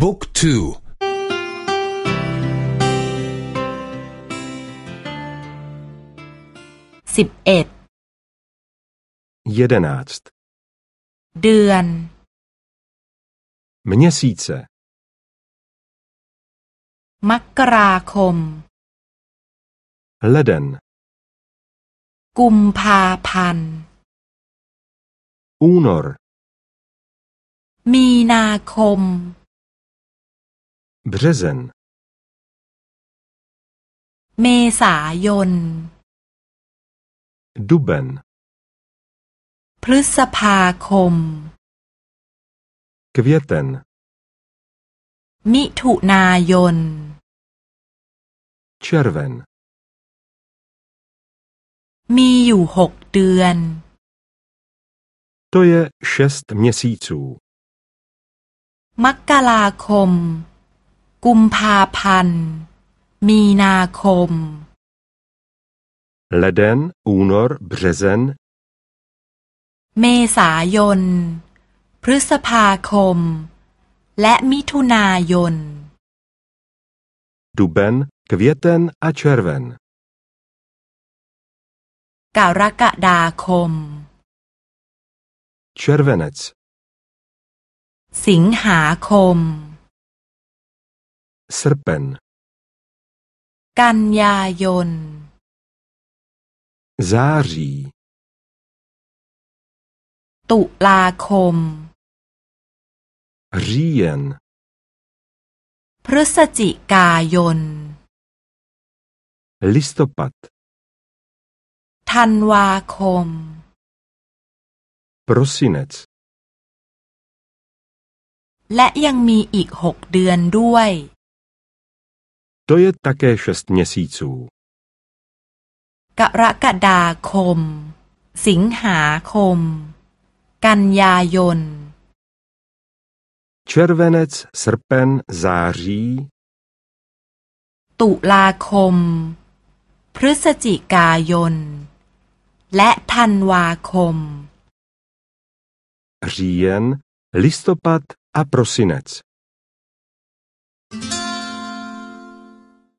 บุ๊กทูสิบเอ็ดเดือน Měsíce มกราคม leden กุมภาพันธ์ únor มีนาคม březen เมษายน duben พฤษภาคม květen มิถุนายน červen มีอยู่หกเดือน to je šest měsíců มกราคม กุมภาพันธ์ มีนาคม leden únor březen เมษายน พฤษภาคม และมิถุนายน duben květen a červen กรกฎาคม červenec สิงหาคม srpen กันยายน září ตุลาคม říjen พฤศจิกายน listopad ธันวาคม prosinec และยังมีอีกหกเดือนด้วย to je také šest měsíců กรกฎาคม สิงหาคม กันยายน červenec srpen září ตุลาคม พฤศจิกายน และธันวาคม říjen listopad a prosinec